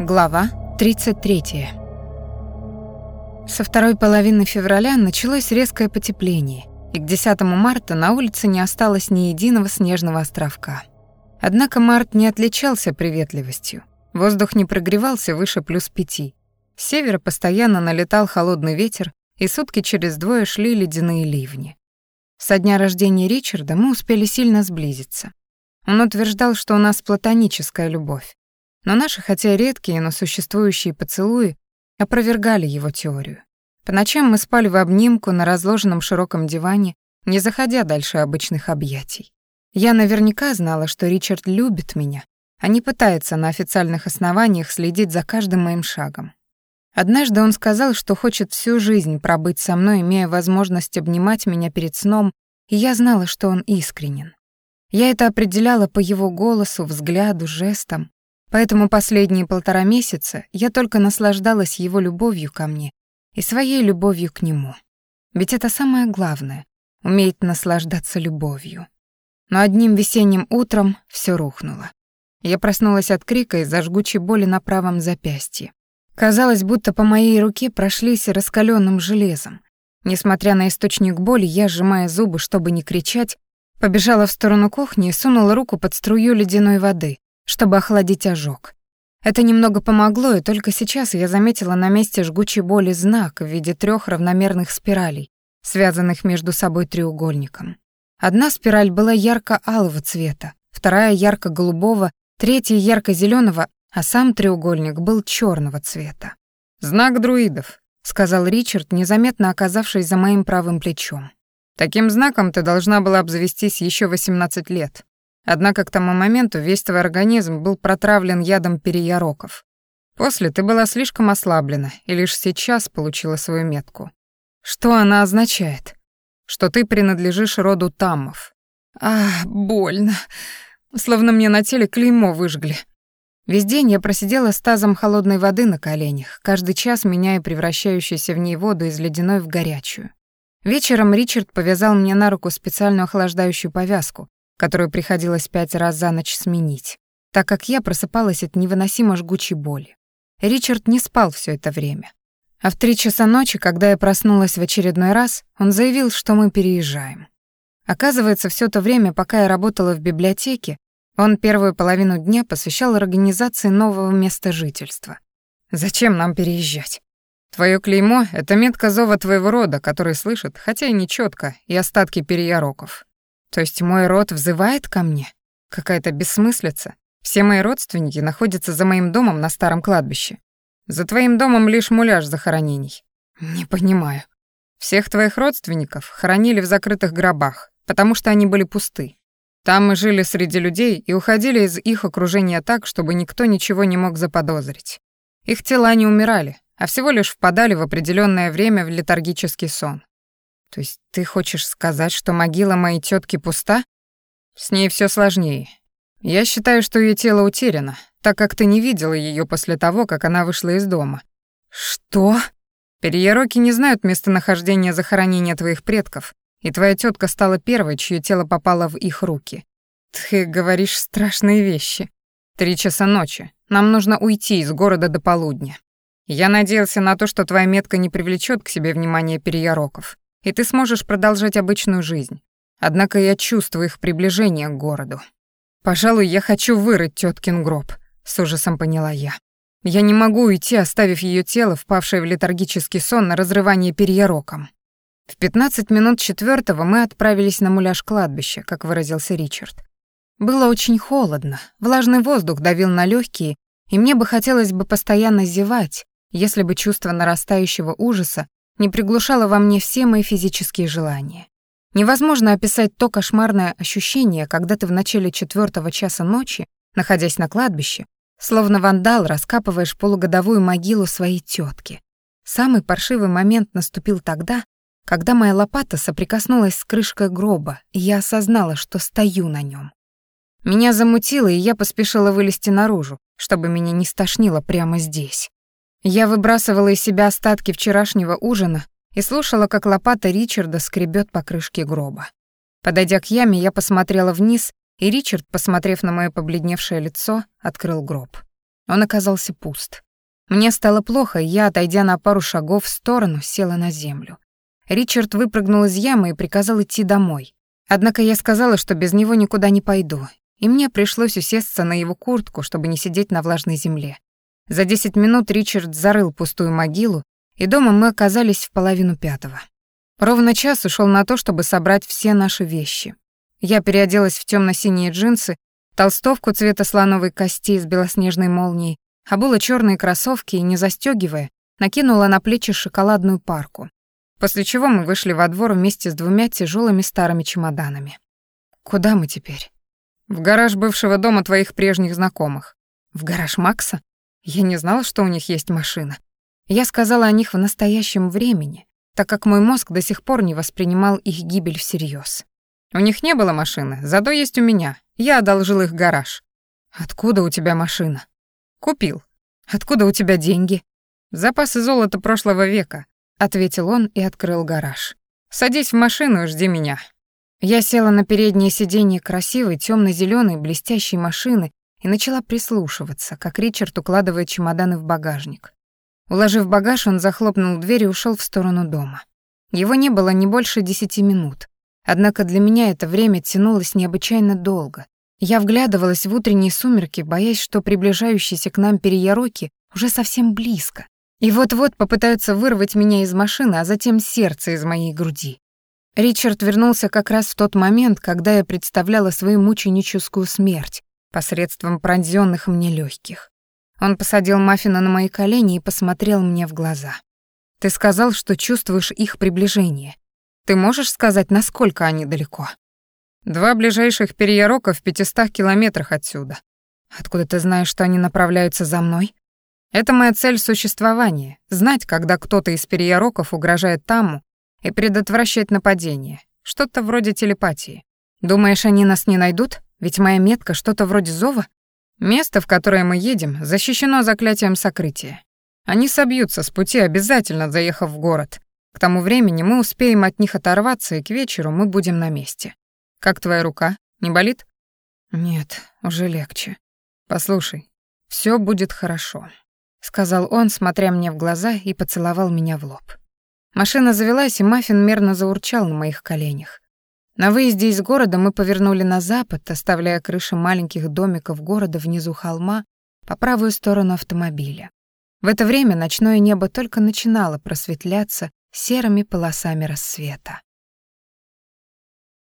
Глава 33. Со второй половины февраля началось резкое потепление, и к 10 марта на улице не осталось ни единого снежного островка. Однако март не отличался приветливостью. Воздух не прогревался выше плюс пяти. С севера постоянно налетал холодный ветер, и сутки через двое шли ледяные ливни. Со дня рождения Ричарда мы успели сильно сблизиться. Он утверждал, что у нас платоническая любовь. Но наши, хотя редкие, но существующие поцелуи опровергали его теорию. По ночам мы спали в обнимку на разложенном широком диване, не заходя дальше обычных объятий. Я наверняка знала, что Ричард любит меня, а не пытается на официальных основаниях следить за каждым моим шагом. Однажды он сказал, что хочет всю жизнь пробыть со мной, имея возможность обнимать меня перед сном, и я знала, что он искренен. Я это определяла по его голосу, взгляду, жестам. Поэтому последние полтора месяца я только наслаждалась его любовью ко мне и своей любовью к нему. Ведь это самое главное — уметь наслаждаться любовью. Но одним весенним утром все рухнуло. Я проснулась от крика из-за жгучей боли на правом запястье. Казалось, будто по моей руке прошлись раскаленным железом. Несмотря на источник боли, я, сжимая зубы, чтобы не кричать, побежала в сторону кухни и сунула руку под струю ледяной воды, чтобы охладить ожог. Это немного помогло, и только сейчас я заметила на месте жгучей боли знак в виде трех равномерных спиралей, связанных между собой треугольником. Одна спираль была ярко-алого цвета, вторая ярко-голубого, третья ярко-зеленого, а сам треугольник был черного цвета. «Знак друидов», — сказал Ричард, незаметно оказавшись за моим правым плечом. «Таким знаком ты должна была обзавестись еще 18 лет. Однако к тому моменту весь твой организм был протравлен ядом переяроков. После ты была слишком ослаблена и лишь сейчас получила свою метку. Что она означает? Что ты принадлежишь роду Таммов. А, больно. Словно мне на теле клеймо выжгли. Весь день я просидела с тазом холодной воды на коленях, каждый час меняя превращающуюся в ней воду из ледяной в горячую. Вечером Ричард повязал мне на руку специальную охлаждающую повязку, которую приходилось пять раз за ночь сменить, так как я просыпалась от невыносимо жгучей боли. Ричард не спал все это время. А в три часа ночи, когда я проснулась в очередной раз, он заявил, что мы переезжаем. Оказывается, все то время, пока я работала в библиотеке, он первую половину дня посвящал организации нового места жительства. Зачем нам переезжать? Твое клеймо — это метка зова твоего рода, который слышит, хотя и не четко, и остатки переяроков. То есть мой род взывает ко мне? Какая-то бессмыслица. Все мои родственники находятся за моим домом на старом кладбище. За твоим домом лишь муляж захоронений. Не понимаю. Всех твоих родственников хоронили в закрытых гробах, потому что они были пусты. Там мы жили среди людей и уходили из их окружения так, чтобы никто ничего не мог заподозрить. Их тела не умирали, а всего лишь впадали в определенное время в летаргический сон. То есть ты хочешь сказать, что могила моей тетки пуста? С ней все сложнее. Я считаю, что ее тело утеряно, так как ты не видела ее после того, как она вышла из дома. Что? Перьероки не знают местонахождения захоронения твоих предков, и твоя тетка стала первой, чье тело попало в их руки. Ты говоришь страшные вещи. Три часа ночи. Нам нужно уйти из города до полудня. Я надеялся на то, что твоя метка не привлечет к себе внимание перьяроков и ты сможешь продолжать обычную жизнь. Однако я чувствую их приближение к городу. Пожалуй, я хочу вырыть тёткин гроб, с ужасом поняла я. Я не могу уйти, оставив её тело, впавшее в летаргический сон на разрывание перьяроком. В 15 минут четвертого мы отправились на муляж кладбища, как выразился Ричард. Было очень холодно, влажный воздух давил на легкие, и мне бы хотелось бы постоянно зевать, если бы чувство нарастающего ужаса не приглушало во мне все мои физические желания. Невозможно описать то кошмарное ощущение, когда ты в начале четвертого часа ночи, находясь на кладбище, словно вандал раскапываешь полугодовую могилу своей тетки. Самый паршивый момент наступил тогда, когда моя лопата соприкоснулась с крышкой гроба, и я осознала, что стою на нем. Меня замутило, и я поспешила вылезти наружу, чтобы меня не стошнило прямо здесь. Я выбрасывала из себя остатки вчерашнего ужина и слушала, как лопата Ричарда скребет по крышке гроба. Подойдя к яме, я посмотрела вниз, и Ричард, посмотрев на мое побледневшее лицо, открыл гроб. Он оказался пуст. Мне стало плохо, и я, отойдя на пару шагов в сторону, села на землю. Ричард выпрыгнул из ямы и приказал идти домой. Однако я сказала, что без него никуда не пойду, и мне пришлось усесться на его куртку, чтобы не сидеть на влажной земле. За десять минут Ричард зарыл пустую могилу, и дома мы оказались в половину пятого. Ровно час ушел на то, чтобы собрать все наши вещи. Я переоделась в темно синие джинсы, толстовку цвета слоновой кости с белоснежной молнией, обула черные кроссовки и, не застегивая, накинула на плечи шоколадную парку. После чего мы вышли во двор вместе с двумя тяжелыми старыми чемоданами. Куда мы теперь? В гараж бывшего дома твоих прежних знакомых. В гараж Макса? Я не знала, что у них есть машина. Я сказала о них в настоящем времени, так как мой мозг до сих пор не воспринимал их гибель всерьез. У них не было машины, зато есть у меня. Я одолжил их гараж. Откуда у тебя машина? Купил. Откуда у тебя деньги? Запасы золота прошлого века, ответил он и открыл гараж. Садись в машину и жди меня. Я села на переднее сиденье красивой темно зеленой блестящей машины и начала прислушиваться, как Ричард укладывает чемоданы в багажник. Уложив багаж, он захлопнул дверь и ушел в сторону дома. Его не было не больше десяти минут. Однако для меня это время тянулось необычайно долго. Я вглядывалась в утренние сумерки, боясь, что приближающиеся к нам переяроки уже совсем близко. И вот-вот попытаются вырвать меня из машины, а затем сердце из моей груди. Ричард вернулся как раз в тот момент, когда я представляла свою мученическую смерть посредством пронзённых мне легких. Он посадил Маффина на мои колени и посмотрел мне в глаза. «Ты сказал, что чувствуешь их приближение. Ты можешь сказать, насколько они далеко?» «Два ближайших переярока в пятистах километрах отсюда. Откуда ты знаешь, что они направляются за мной?» «Это моя цель существования — знать, когда кто-то из переяроков угрожает Таму и предотвращать нападение. Что-то вроде телепатии. Думаешь, они нас не найдут? Ведь моя метка что-то вроде зова?» Место, в которое мы едем, защищено заклятием сокрытия. Они собьются с пути, обязательно заехав в город. К тому времени мы успеем от них оторваться, и к вечеру мы будем на месте. Как твоя рука? Не болит? Нет, уже легче. Послушай, все будет хорошо, сказал он, смотря мне в глаза и поцеловал меня в лоб. Машина завелась, и Маффин мерно заурчал на моих коленях. На выезде из города мы повернули на запад, оставляя крыши маленьких домиков города внизу холма по правую сторону автомобиля. В это время ночное небо только начинало просветляться серыми полосами рассвета.